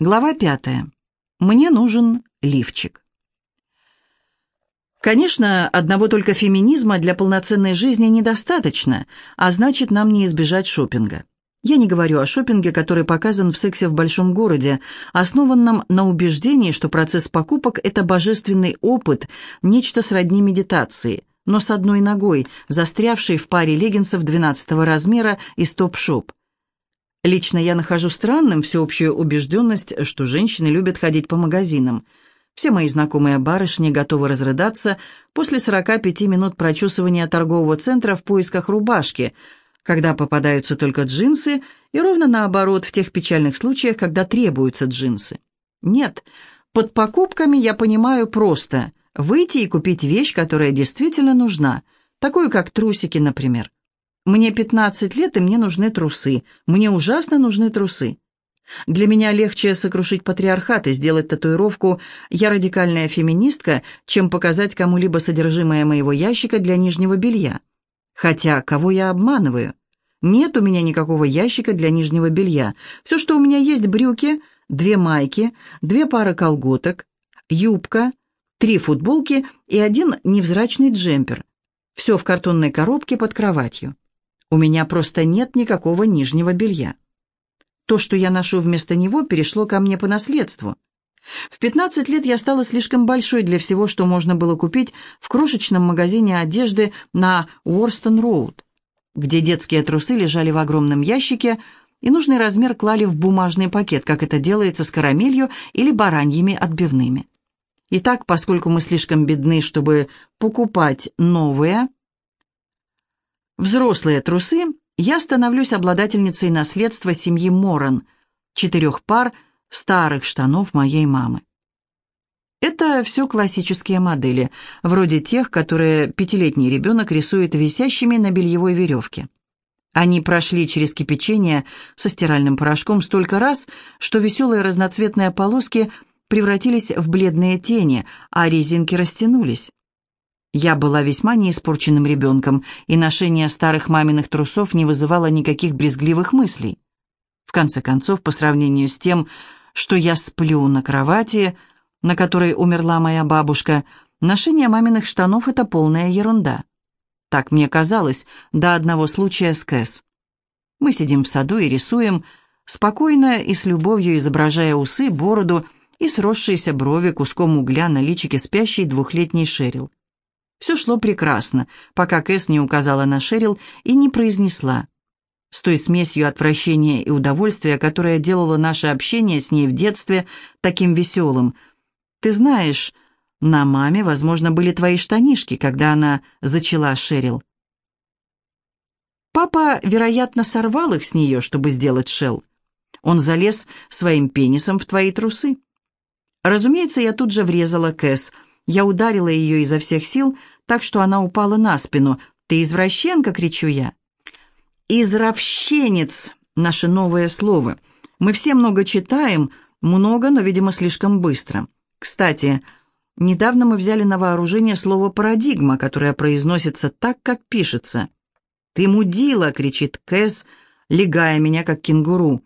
Глава пятая. Мне нужен лифчик. Конечно, одного только феминизма для полноценной жизни недостаточно, а значит, нам не избежать шопинга. Я не говорю о шопинге, который показан в сексе в большом городе, основанном на убеждении, что процесс покупок – это божественный опыт, нечто сродни медитации, но с одной ногой, застрявшей в паре леггинсов 12 размера из топ-шоп. Лично я нахожу странным всеобщую убежденность, что женщины любят ходить по магазинам. Все мои знакомые барышни готовы разрыдаться после 45 минут прочесывания торгового центра в поисках рубашки, когда попадаются только джинсы, и ровно наоборот в тех печальных случаях, когда требуются джинсы. Нет, под покупками я понимаю просто выйти и купить вещь, которая действительно нужна, такую как трусики, например. Мне 15 лет, и мне нужны трусы. Мне ужасно нужны трусы. Для меня легче сокрушить патриархат и сделать татуировку «Я радикальная феминистка», чем показать кому-либо содержимое моего ящика для нижнего белья. Хотя, кого я обманываю? Нет у меня никакого ящика для нижнего белья. Все, что у меня есть, брюки, две майки, две пары колготок, юбка, три футболки и один невзрачный джемпер. Все в картонной коробке под кроватью. У меня просто нет никакого нижнего белья. То, что я ношу вместо него, перешло ко мне по наследству. В 15 лет я стала слишком большой для всего, что можно было купить в крошечном магазине одежды на Уорстон-Роуд, где детские трусы лежали в огромном ящике, и нужный размер клали в бумажный пакет, как это делается с карамелью или бараньими отбивными. Итак, поскольку мы слишком бедны, чтобы покупать новые, Взрослые трусы, я становлюсь обладательницей наследства семьи Моран, четырех пар старых штанов моей мамы. Это все классические модели, вроде тех, которые пятилетний ребенок рисует висящими на бельевой веревке. Они прошли через кипячение со стиральным порошком столько раз, что веселые разноцветные полоски превратились в бледные тени, а резинки растянулись. Я была весьма неиспорченным ребенком, и ношение старых маминых трусов не вызывало никаких брезгливых мыслей. В конце концов, по сравнению с тем, что я сплю на кровати, на которой умерла моя бабушка, ношение маминых штанов — это полная ерунда. Так мне казалось до одного случая с Кэс. Мы сидим в саду и рисуем, спокойно и с любовью изображая усы, бороду и сросшиеся брови куском угля на личике спящей двухлетней Шерил. Все шло прекрасно, пока Кэс не указала на Шерил и не произнесла. С той смесью отвращения и удовольствия, которая делала наше общение с ней в детстве таким веселым. «Ты знаешь, на маме, возможно, были твои штанишки, когда она зачала Шерил». Папа, вероятно, сорвал их с нее, чтобы сделать Шел. Он залез своим пенисом в твои трусы. Разумеется, я тут же врезала Кэс – я ударила ее изо всех сил, так что она упала на спину. «Ты извращенка!» — кричу я. «Изравщенец» — наше новое слово. Мы все много читаем, много, но, видимо, слишком быстро. Кстати, недавно мы взяли на вооружение слово «парадигма», которое произносится так, как пишется. «Ты мудила!» — кричит Кэс, легая меня, как кенгуру.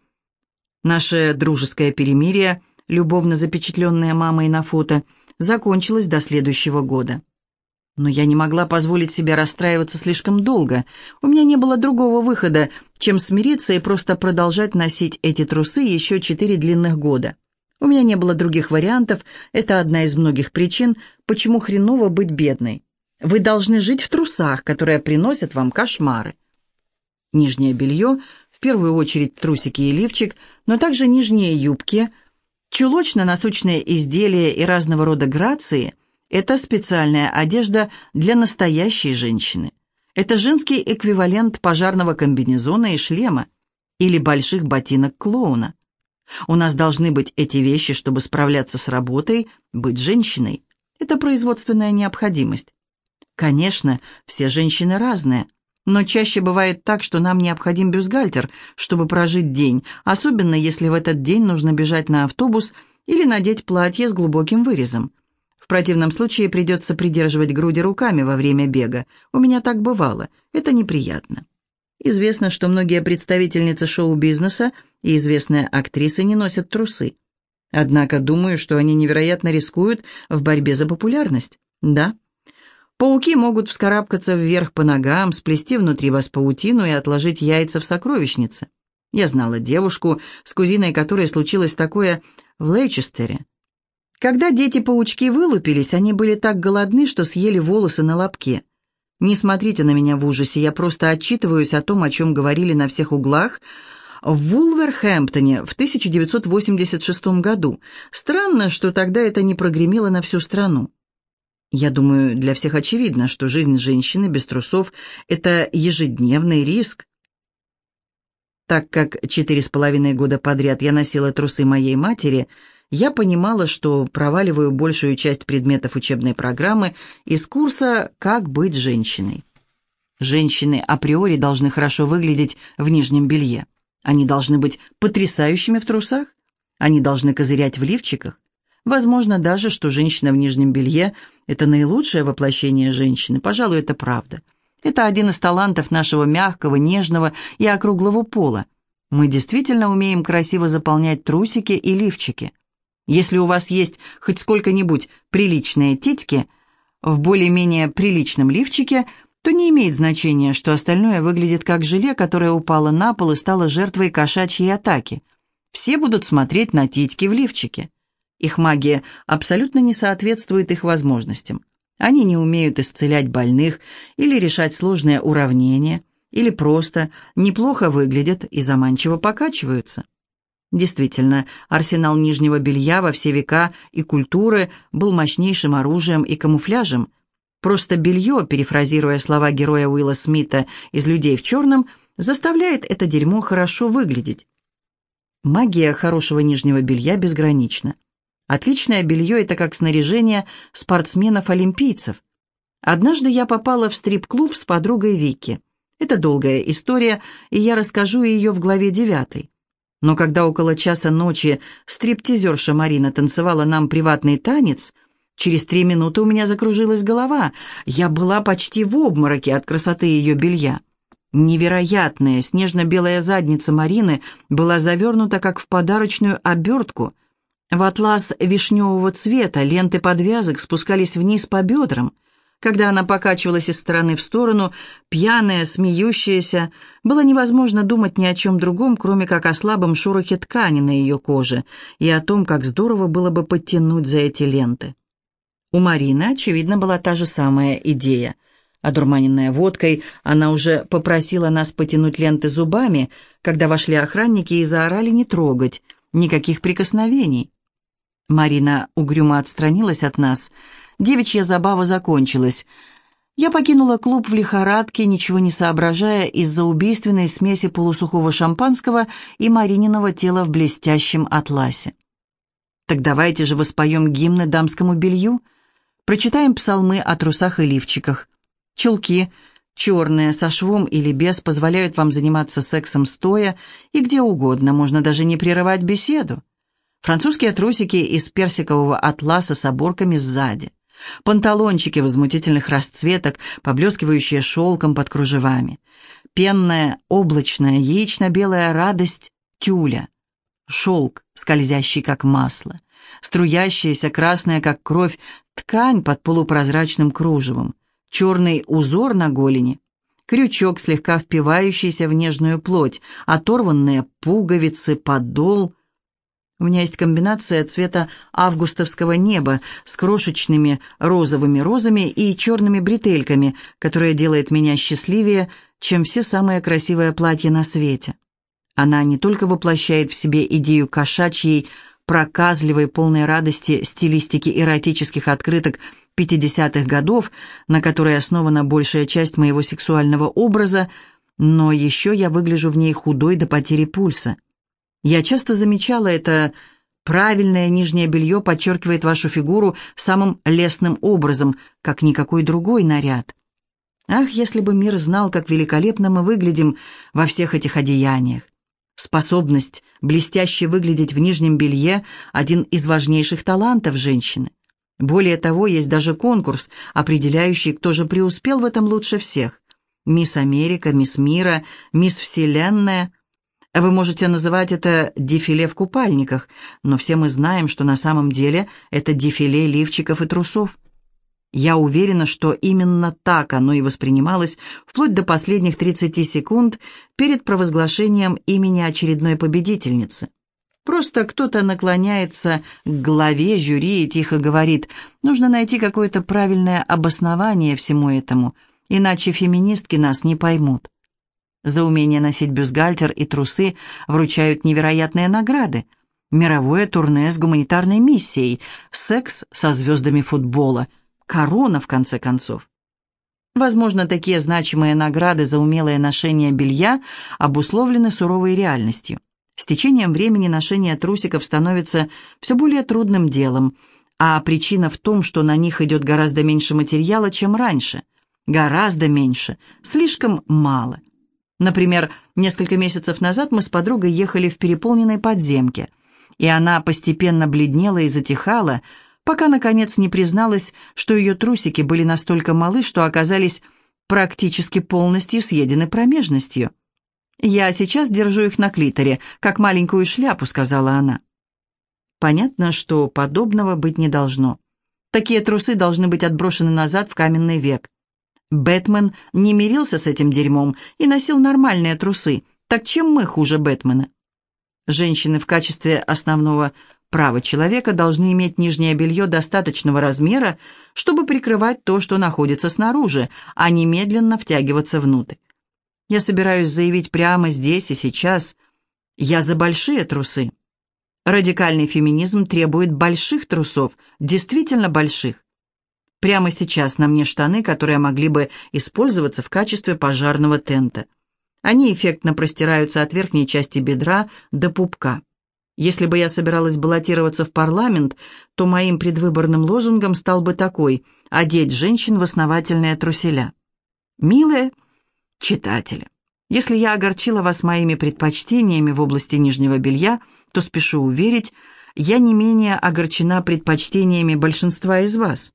Наше дружеское перемирие, любовно запечатленное мамой на фото — закончилась до следующего года. Но я не могла позволить себе расстраиваться слишком долго. У меня не было другого выхода, чем смириться и просто продолжать носить эти трусы еще четыре длинных года. У меня не было других вариантов, это одна из многих причин, почему хреново быть бедной. Вы должны жить в трусах, которые приносят вам кошмары. Нижнее белье, в первую очередь трусики и лифчик, но также нижние юбки – Чулочно-носочные изделия и разного рода грации – это специальная одежда для настоящей женщины. Это женский эквивалент пожарного комбинезона и шлема или больших ботинок клоуна. У нас должны быть эти вещи, чтобы справляться с работой, быть женщиной. Это производственная необходимость. Конечно, все женщины разные – но чаще бывает так, что нам необходим бюстгальтер, чтобы прожить день, особенно если в этот день нужно бежать на автобус или надеть платье с глубоким вырезом. В противном случае придется придерживать груди руками во время бега. У меня так бывало. Это неприятно. Известно, что многие представительницы шоу-бизнеса и известные актрисы не носят трусы. Однако думаю, что они невероятно рискуют в борьбе за популярность. Да. Пауки могут вскарабкаться вверх по ногам, сплести внутри вас паутину и отложить яйца в сокровищнице. Я знала девушку, с кузиной которой случилось такое в Лейчестере. Когда дети-паучки вылупились, они были так голодны, что съели волосы на лобке. Не смотрите на меня в ужасе, я просто отчитываюсь о том, о чем говорили на всех углах в Вулверхэмптоне в 1986 году. Странно, что тогда это не прогремело на всю страну. Я думаю, для всех очевидно, что жизнь женщины без трусов – это ежедневный риск. Так как четыре с половиной года подряд я носила трусы моей матери, я понимала, что проваливаю большую часть предметов учебной программы из курса «Как быть женщиной». Женщины априори должны хорошо выглядеть в нижнем белье. Они должны быть потрясающими в трусах. Они должны козырять в лифчиках. Возможно даже, что женщина в нижнем белье – это наилучшее воплощение женщины. Пожалуй, это правда. Это один из талантов нашего мягкого, нежного и округлого пола. Мы действительно умеем красиво заполнять трусики и лифчики. Если у вас есть хоть сколько-нибудь приличные титьки в более-менее приличном лифчике – то не имеет значения, что остальное выглядит как желе, которое упало на пол и стало жертвой кошачьей атаки. Все будут смотреть на титьки в лифчике. Их магия абсолютно не соответствует их возможностям. Они не умеют исцелять больных или решать сложные уравнения, или просто неплохо выглядят и заманчиво покачиваются. Действительно, арсенал нижнего белья во все века и культуры был мощнейшим оружием и камуфляжем – Просто белье, перефразируя слова героя Уилла Смита из «Людей в черном», заставляет это дерьмо хорошо выглядеть. Магия хорошего нижнего белья безгранична. Отличное белье – это как снаряжение спортсменов-олимпийцев. Однажды я попала в стрип-клуб с подругой Вики. Это долгая история, и я расскажу ее в главе девятой. Но когда около часа ночи стриптизерша Марина танцевала нам приватный танец – Через три минуты у меня закружилась голова. Я была почти в обмороке от красоты ее белья. Невероятная снежно-белая задница Марины была завернута, как в подарочную обертку. В атлас вишневого цвета ленты подвязок спускались вниз по бедрам. Когда она покачивалась из стороны в сторону, пьяная, смеющаяся, было невозможно думать ни о чем другом, кроме как о слабом шорохе ткани на ее коже и о том, как здорово было бы подтянуть за эти ленты. У Марины, очевидно, была та же самая идея. Одурманенная водкой, она уже попросила нас потянуть ленты зубами, когда вошли охранники и заорали не трогать, никаких прикосновений. Марина угрюмо отстранилась от нас. Девичья забава закончилась. Я покинула клуб в лихорадке, ничего не соображая из-за убийственной смеси полусухого шампанского и Марининого тела в блестящем атласе. «Так давайте же воспоем гимны дамскому белью», Прочитаем псалмы о трусах и лифчиках. Чулки, черные, со швом или без, позволяют вам заниматься сексом стоя и где угодно, можно даже не прерывать беседу. Французские трусики из персикового атласа с оборками сзади. Панталончики возмутительных расцветок, поблескивающие шелком под кружевами. Пенная, облачная, яично-белая радость тюля. Шелк, скользящий как масло струящаяся, красная, как кровь, ткань под полупрозрачным кружевом, черный узор на голени, крючок, слегка впивающийся в нежную плоть, оторванные пуговицы, подол. У меня есть комбинация цвета августовского неба с крошечными розовыми розами и черными бретельками, которая делает меня счастливее, чем все самые красивые платья на свете. Она не только воплощает в себе идею кошачьей, проказливой, полной радости стилистики эротических открыток 50-х годов, на которой основана большая часть моего сексуального образа, но еще я выгляжу в ней худой до потери пульса. Я часто замечала это правильное нижнее белье подчеркивает вашу фигуру самым лестным образом, как никакой другой наряд. Ах, если бы мир знал, как великолепно мы выглядим во всех этих одеяниях. Способность блестяще выглядеть в нижнем белье – один из важнейших талантов женщины. Более того, есть даже конкурс, определяющий, кто же преуспел в этом лучше всех. Мисс Америка, Мисс Мира, Мисс Вселенная. Вы можете называть это дефиле в купальниках, но все мы знаем, что на самом деле это дефиле лифчиков и трусов. Я уверена, что именно так оно и воспринималось вплоть до последних 30 секунд перед провозглашением имени очередной победительницы. Просто кто-то наклоняется к главе жюри и тихо говорит, нужно найти какое-то правильное обоснование всему этому, иначе феминистки нас не поймут. За умение носить бюстгальтер и трусы вручают невероятные награды. Мировое турне с гуманитарной миссией, секс со звездами футбола, корона, в конце концов. Возможно, такие значимые награды за умелое ношение белья обусловлены суровой реальностью. С течением времени ношение трусиков становится все более трудным делом, а причина в том, что на них идет гораздо меньше материала, чем раньше. Гораздо меньше, слишком мало – Например, несколько месяцев назад мы с подругой ехали в переполненной подземке, и она постепенно бледнела и затихала, пока, наконец, не призналась, что ее трусики были настолько малы, что оказались практически полностью съедены промежностью. «Я сейчас держу их на клиторе, как маленькую шляпу», — сказала она. Понятно, что подобного быть не должно. Такие трусы должны быть отброшены назад в каменный век. Бэтмен не мирился с этим дерьмом и носил нормальные трусы. Так чем мы хуже Бэтмена? Женщины в качестве основного права человека должны иметь нижнее белье достаточного размера, чтобы прикрывать то, что находится снаружи, а не медленно втягиваться внутрь. Я собираюсь заявить прямо здесь и сейчас. Я за большие трусы. Радикальный феминизм требует больших трусов, действительно больших. Прямо сейчас на мне штаны, которые могли бы использоваться в качестве пожарного тента. Они эффектно простираются от верхней части бедра до пупка. Если бы я собиралась баллотироваться в парламент, то моим предвыборным лозунгом стал бы такой «одеть женщин в основательные труселя». Милые читатели, если я огорчила вас моими предпочтениями в области нижнего белья, то спешу уверить, я не менее огорчена предпочтениями большинства из вас.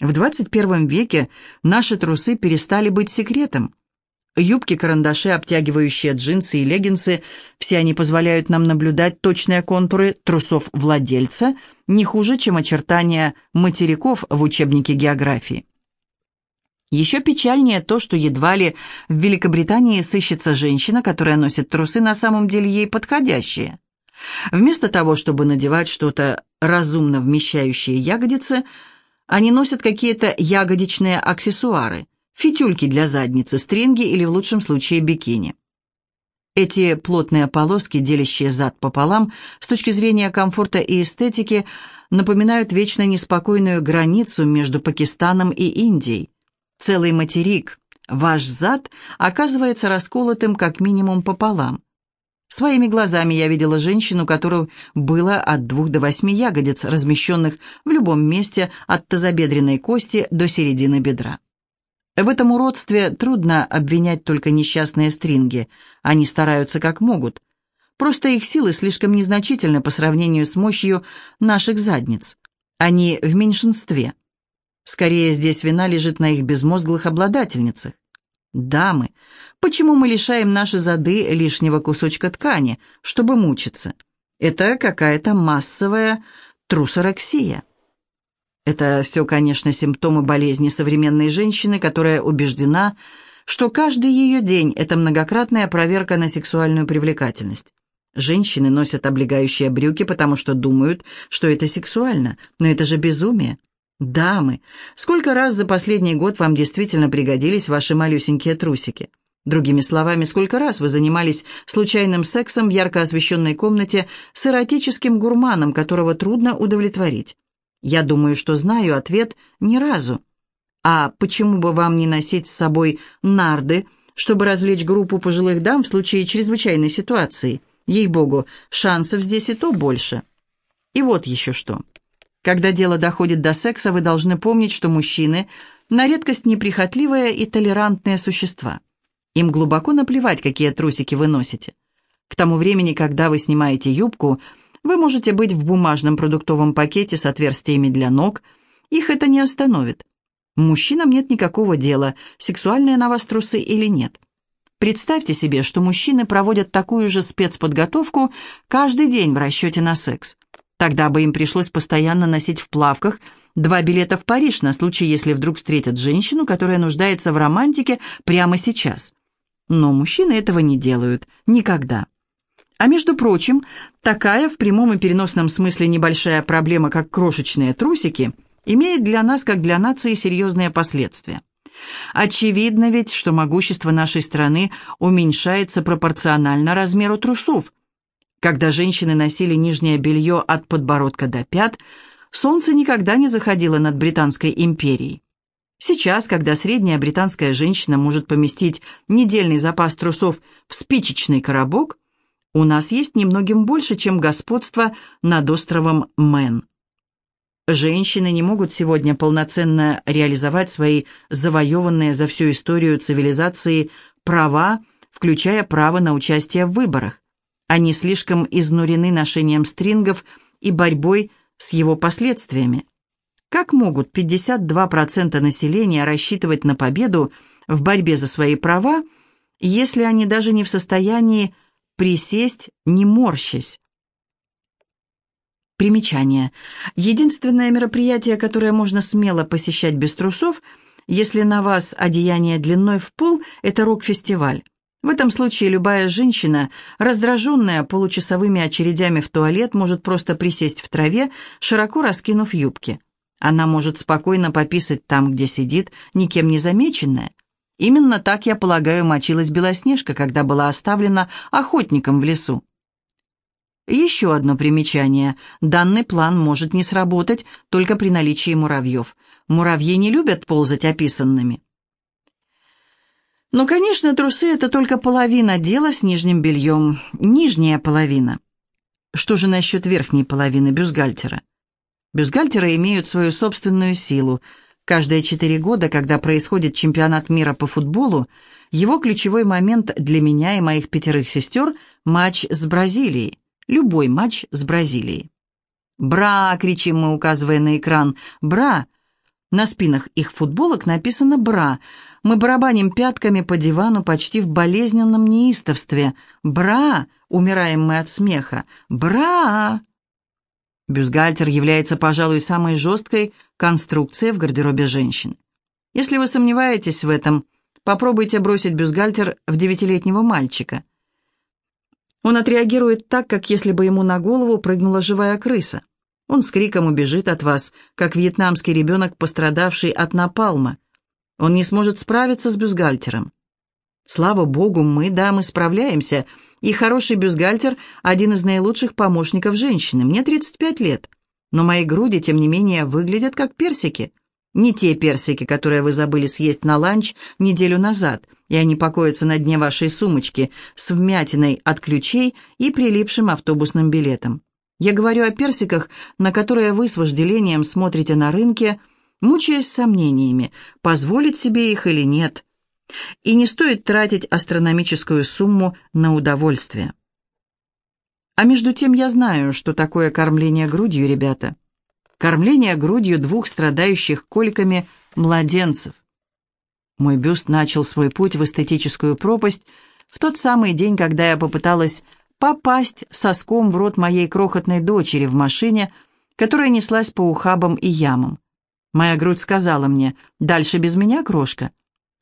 В 21 веке наши трусы перестали быть секретом. Юбки, карандаши, обтягивающие джинсы и леггинсы – все они позволяют нам наблюдать точные контуры трусов владельца не хуже, чем очертания материков в учебнике географии. Еще печальнее то, что едва ли в Великобритании сыщется женщина, которая носит трусы на самом деле ей подходящие. Вместо того, чтобы надевать что-то разумно вмещающее ягодицы – они носят какие-то ягодичные аксессуары, фитюльки для задницы, стринги или в лучшем случае бикини. Эти плотные полоски, делящие зад пополам, с точки зрения комфорта и эстетики, напоминают вечно неспокойную границу между Пакистаном и Индией. Целый материк, ваш зад, оказывается расколотым как минимум пополам. Своими глазами я видела женщину, которую было от двух до восьми ягодиц, размещенных в любом месте от тазобедренной кости до середины бедра. В этом уродстве трудно обвинять только несчастные стринги. Они стараются как могут. Просто их силы слишком незначительны по сравнению с мощью наших задниц. Они в меньшинстве. Скорее, здесь вина лежит на их безмозглых обладательницах. Дамы, почему мы лишаем наши зады лишнего кусочка ткани, чтобы мучиться? Это какая-то массовая трусорексия. Это все, конечно, симптомы болезни современной женщины, которая убеждена, что каждый ее день – это многократная проверка на сексуальную привлекательность. Женщины носят облегающие брюки, потому что думают, что это сексуально, но это же безумие. «Дамы, сколько раз за последний год вам действительно пригодились ваши малюсенькие трусики? Другими словами, сколько раз вы занимались случайным сексом в ярко освещенной комнате с эротическим гурманом, которого трудно удовлетворить? Я думаю, что знаю ответ «ни разу». А почему бы вам не носить с собой нарды, чтобы развлечь группу пожилых дам в случае чрезвычайной ситуации? Ей-богу, шансов здесь и то больше. И вот еще что. Когда дело доходит до секса, вы должны помнить, что мужчины на редкость неприхотливые и толерантные существа. Им глубоко наплевать, какие трусики вы носите. К тому времени, когда вы снимаете юбку, вы можете быть в бумажном продуктовом пакете с отверстиями для ног, их это не остановит. Мужчинам нет никакого дела, сексуальные на вас трусы или нет. Представьте себе, что мужчины проводят такую же спецподготовку каждый день в расчете на секс. Тогда бы им пришлось постоянно носить в плавках два билета в Париж на случай, если вдруг встретят женщину, которая нуждается в романтике прямо сейчас. Но мужчины этого не делают. Никогда. А между прочим, такая в прямом и переносном смысле небольшая проблема, как крошечные трусики, имеет для нас, как для нации, серьезные последствия. Очевидно ведь, что могущество нашей страны уменьшается пропорционально размеру трусов. Когда женщины носили нижнее белье от подбородка до пят, солнце никогда не заходило над Британской империей. Сейчас, когда средняя британская женщина может поместить недельный запас трусов в спичечный коробок, у нас есть немногим больше, чем господство над островом Мэн. Женщины не могут сегодня полноценно реализовать свои завоеванные за всю историю цивилизации права, включая право на участие в выборах. Они слишком изнурены ношением стрингов и борьбой с его последствиями. Как могут 52% населения рассчитывать на победу в борьбе за свои права, если они даже не в состоянии присесть, не морщась? Примечание. Единственное мероприятие, которое можно смело посещать без трусов, если на вас одеяние длиной в пол, это рок-фестиваль. В этом случае любая женщина, раздраженная получасовыми очередями в туалет, может просто присесть в траве, широко раскинув юбки. Она может спокойно пописать там, где сидит, никем не замеченная. Именно так, я полагаю, мочилась Белоснежка, когда была оставлена охотником в лесу. Еще одно примечание. Данный план может не сработать только при наличии муравьев. Муравьи не любят ползать описанными. Но, конечно, трусы – это только половина дела с нижним бельем. Нижняя половина. Что же насчет верхней половины бюстгальтера? Бюстгальтеры имеют свою собственную силу. Каждые четыре года, когда происходит чемпионат мира по футболу, его ключевой момент для меня и моих пятерых сестер – матч с Бразилией любой матч с Бразилией. «Бра!» — кричим мы, указывая на экран. «Бра!» На спинах их футболок написано «Бра». Мы барабаним пятками по дивану почти в болезненном неистовстве. «Бра!» — умираем мы от смеха. «Бра!» Бюстгальтер является, пожалуй, самой жесткой конструкцией в гардеробе женщин. Если вы сомневаетесь в этом, попробуйте бросить бюстгальтер в девятилетнего мальчика. Он отреагирует так, как если бы ему на голову прыгнула живая крыса. Он с криком убежит от вас, как вьетнамский ребенок, пострадавший от напалма. Он не сможет справиться с бюстгальтером. Слава богу, мы, дамы, справляемся, и хороший бюстгальтер – один из наилучших помощников женщины. Мне 35 лет, но мои груди, тем не менее, выглядят как персики. Не те персики, которые вы забыли съесть на ланч неделю назад – и они покоятся на дне вашей сумочки с вмятиной от ключей и прилипшим автобусным билетом. Я говорю о персиках, на которые вы с вожделением смотрите на рынке, мучаясь сомнениями, позволить себе их или нет. И не стоит тратить астрономическую сумму на удовольствие. А между тем я знаю, что такое кормление грудью, ребята. Кормление грудью двух страдающих коликами младенцев. Мой бюст начал свой путь в эстетическую пропасть в тот самый день, когда я попыталась попасть соском в рот моей крохотной дочери в машине, которая неслась по ухабам и ямам. Моя грудь сказала мне, «Дальше без меня, крошка».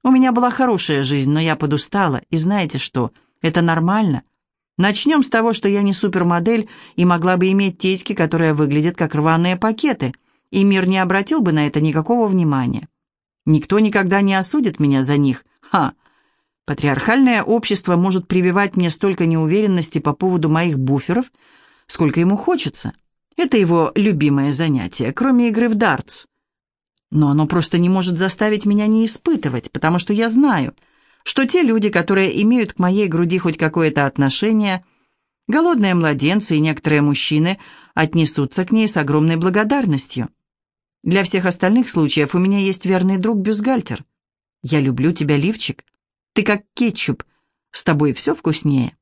У меня была хорошая жизнь, но я подустала, и знаете что, это нормально. Начнем с того, что я не супермодель и могла бы иметь тетьки, которые выглядят как рваные пакеты, и мир не обратил бы на это никакого внимания. Никто никогда не осудит меня за них. Ха! Патриархальное общество может прививать мне столько неуверенности по поводу моих буферов, сколько ему хочется. Это его любимое занятие, кроме игры в дартс. Но оно просто не может заставить меня не испытывать, потому что я знаю, что те люди, которые имеют к моей груди хоть какое-то отношение, голодные младенцы и некоторые мужчины, отнесутся к ней с огромной благодарностью. Для всех остальных случаев у меня есть верный друг бюстгальтер. Я люблю тебя, лифчик. Ты как кетчуп. С тобой все вкуснее.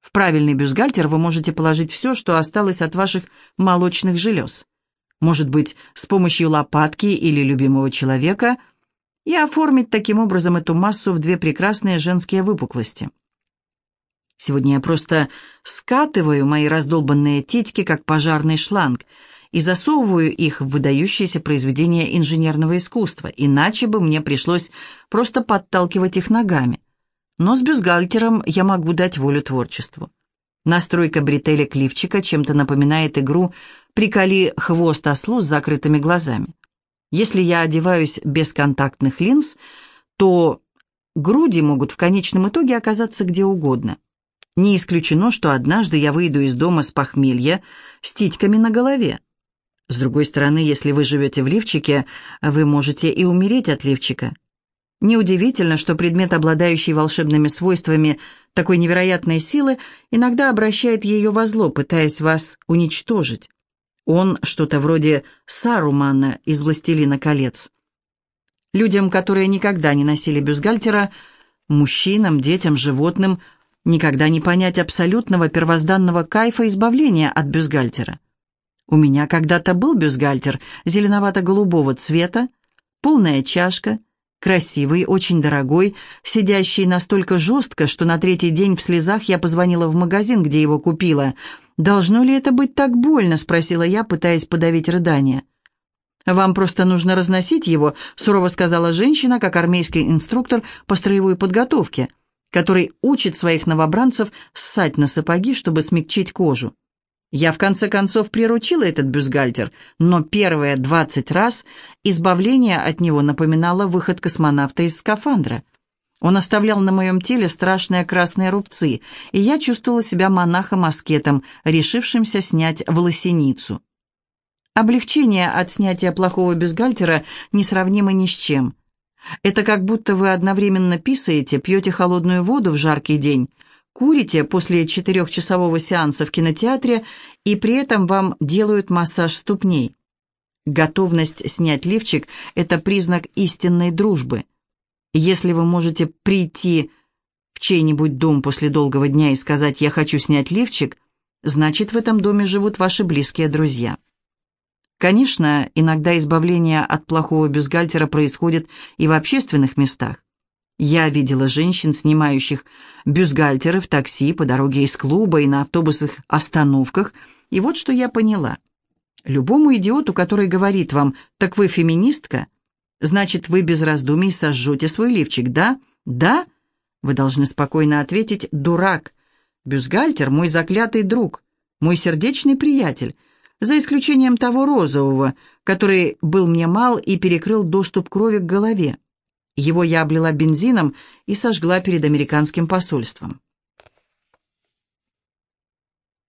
В правильный бюстгальтер вы можете положить все, что осталось от ваших молочных желез. Может быть, с помощью лопатки или любимого человека и оформить таким образом эту массу в две прекрасные женские выпуклости. Сегодня я просто скатываю мои раздолбанные титьки, как пожарный шланг, и засовываю их в выдающиеся произведения инженерного искусства, иначе бы мне пришлось просто подталкивать их ногами. Но с бюстгальтером я могу дать волю творчеству. Настройка бретелек лифчика чем-то напоминает игру «Приколи хвост ослу с закрытыми глазами». Если я одеваюсь без контактных линз, то груди могут в конечном итоге оказаться где угодно. Не исключено, что однажды я выйду из дома с похмелья с титьками на голове. С другой стороны, если вы живете в лифчике, вы можете и умереть от лифчика. Неудивительно, что предмет, обладающий волшебными свойствами такой невероятной силы, иногда обращает ее во зло, пытаясь вас уничтожить. Он что-то вроде Сарумана из «Властелина колец». Людям, которые никогда не носили бюстгальтера, мужчинам, детям, животным, никогда не понять абсолютного первозданного кайфа избавления от бюстгальтера. У меня когда-то был бюстгальтер зеленовато-голубого цвета, полная чашка, красивый, очень дорогой, сидящий настолько жестко, что на третий день в слезах я позвонила в магазин, где его купила. «Должно ли это быть так больно?» — спросила я, пытаясь подавить рыдание. «Вам просто нужно разносить его», — сурово сказала женщина, как армейский инструктор по строевой подготовке, который учит своих новобранцев ссать на сапоги, чтобы смягчить кожу. Я в конце концов приручила этот бюстгальтер, но первые двадцать раз избавление от него напоминало выход космонавта из скафандра. Он оставлял на моем теле страшные красные рубцы, и я чувствовала себя монахом-аскетом, решившимся снять волосеницу. Облегчение от снятия плохого бюстгальтера несравнимо ни с чем. Это как будто вы одновременно писаете, пьете холодную воду в жаркий день, курите после четырехчасового сеанса в кинотеатре и при этом вам делают массаж ступней. Готовность снять лифчик – это признак истинной дружбы. Если вы можете прийти в чей-нибудь дом после долгого дня и сказать «я хочу снять лифчик», значит, в этом доме живут ваши близкие друзья. Конечно, иногда избавление от плохого бюстгальтера происходит и в общественных местах. Я видела женщин, снимающих бюстгальтеры в такси по дороге из клуба и на автобусных остановках, и вот что я поняла. Любому идиоту, который говорит вам «так вы феминистка», значит, вы без раздумий сожжете свой лифчик, да? Да? Вы должны спокойно ответить «дурак». Бюстгальтер – мой заклятый друг, мой сердечный приятель, за исключением того розового, который был мне мал и перекрыл доступ крови к голове. Его я облила бензином и сожгла перед американским посольством.